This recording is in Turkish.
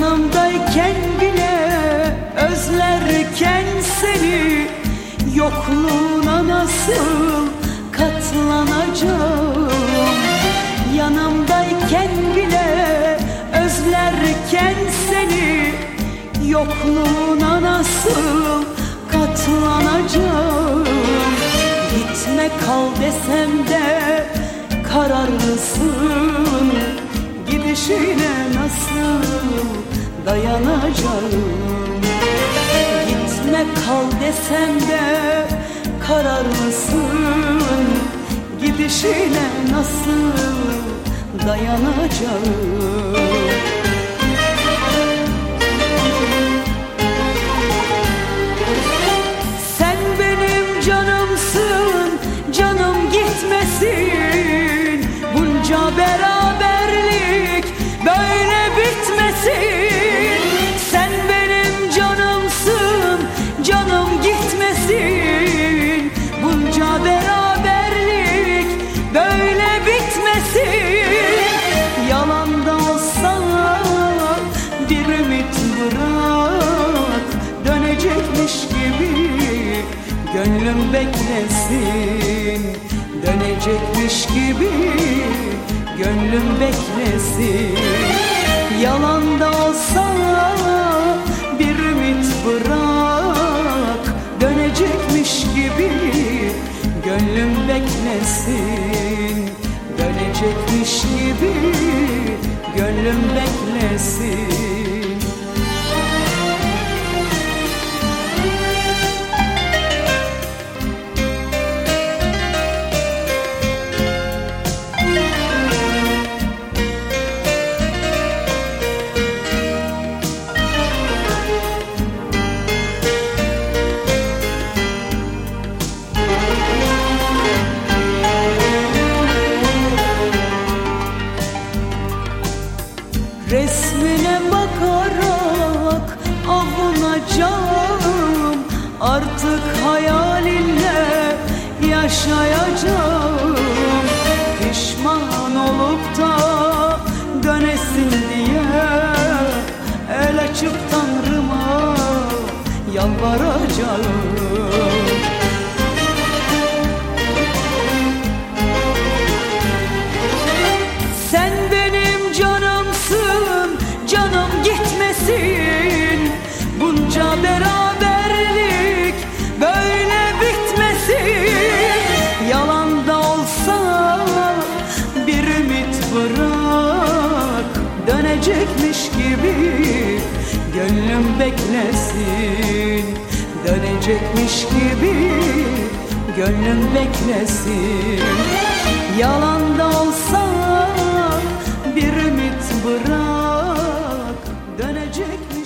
yanımdayken bile özlerken seni Yokluğuna nasıl katlanacağım. Yanımdayken bile özlerken seni Yokluğuna nasıl katlanacağım. Gitme kal desem de kararlısın. Gidişine nasıl dayanacağım. Gitme kal desem de kararlısın Gidişine nasıl dayanacağım Gönlüm beklesin Dönecekmiş gibi Gönlüm beklesin. Yalan da olsa Bir ümit bırak Dönecekmiş gibi Gönlüm beklesin. Dönecekmiş gibi Gönlüm beklesin Artık hayalinle yaşayacağım. Pişman olup da dönesin diye El açıp Tanrıma yalvaracağım gibi Gönlüm beklesin. Dönecekmiş gibi Gönlüm beklesin. Yalan da olsa bir ümit bırak Dönecekmiş